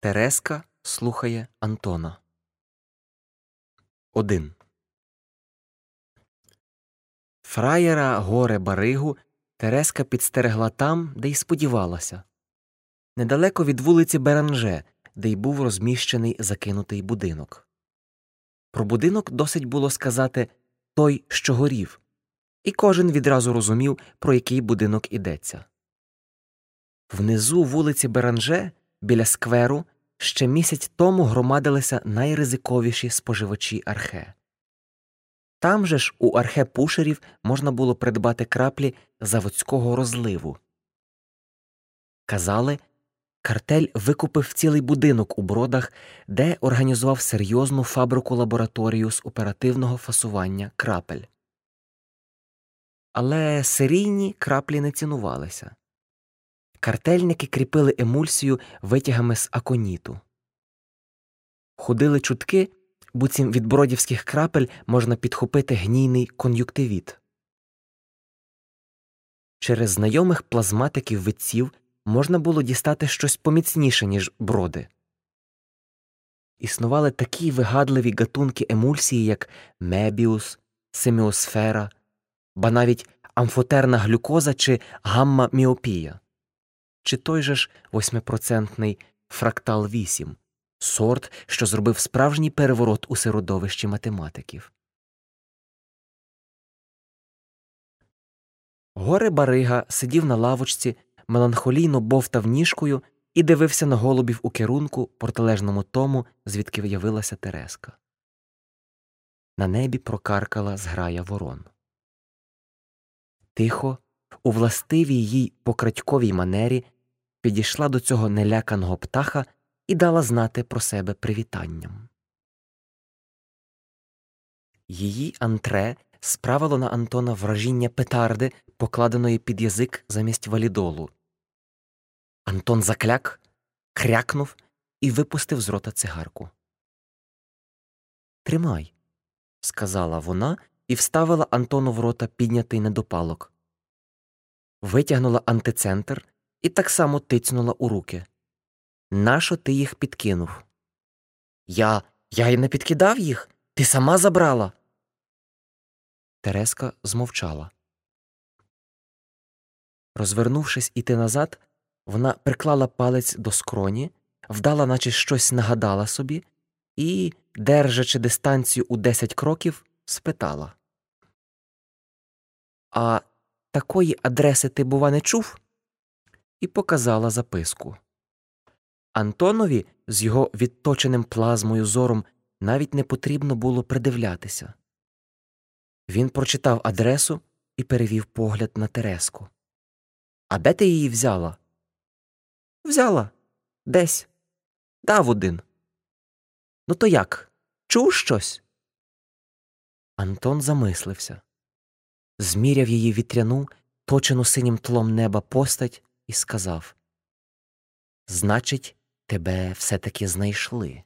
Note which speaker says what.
Speaker 1: Тереска слухає Антона. 1. Фраєра горе Баригу Тереска підстерегла там, де й сподівалася. Недалеко від вулиці Беранже, де й був розміщений закинутий будинок. Про будинок досить було сказати той, що горів, і кожен відразу розумів, про який будинок ідеться. Внизу вулиці Беранже біля скверу ще місяць тому громадилися найризиковіші споживачі архе. Там же ж у архе пушерів можна було придбати краплі заводського розливу. Казали, картель викупив цілий будинок у бродах, де організував серйозну фабрику лабораторію з оперативного фасування крапель. Але серійні краплі не цінувалися. Картельники кріпили емульсію витягами з аконіту. Ходили чутки, буцім від бродівських крапель можна підхопити гнійний кон'юктивіт. Через знайомих плазматиків витців можна було дістати щось поміцніше, ніж броди. Існували такі вигадливі гатунки емульсії, як мебіус, семіосфера, ба навіть амфотерна глюкоза чи гамма міопія чи той же ж восьмипроцентний фрактал 8, сорт, що зробив справжній переворот у середовищі математиків. Горе Барига сидів на лавочці, меланхолійно бовтав ніжкою і дивився на голубів у керунку протилежному тому, звідки виявилася Тереска. На небі прокаркала зграя ворон. Тихо, у властивій їй покрадьковій манері підійшла до цього неляканого птаха і дала знати про себе привітанням. Її антре справило на Антона вражіння петарди, покладеної під язик замість валідолу. Антон закляк, крякнув і випустив з рота цигарку. Тримай, сказала вона і вставила Антону в рота піднятий недопалок. Витягнула антицентр і так само тицнула у руки. Нащо ти їх підкинув? Я я й не підкидав їх. Ти сама забрала. Тереска змовчала. Розвернувшись іти назад, вона приклала палець до скроні, вдала, наче щось нагадала собі, і, держачи дистанцію у десять кроків, спитала А такої адреси ти, бува, не чув? І показала записку. Антонові з його відточеним плазмою зором навіть не потрібно було придивлятися. Він прочитав адресу і перевів погляд на Тереску. А де ти її взяла? Взяла десь. Дав один. Ну, то як? Чув щось? Антон замислився, зміряв її вітряну, точену синім тлом неба постать і сказав Значить, тебе все таки знайшли.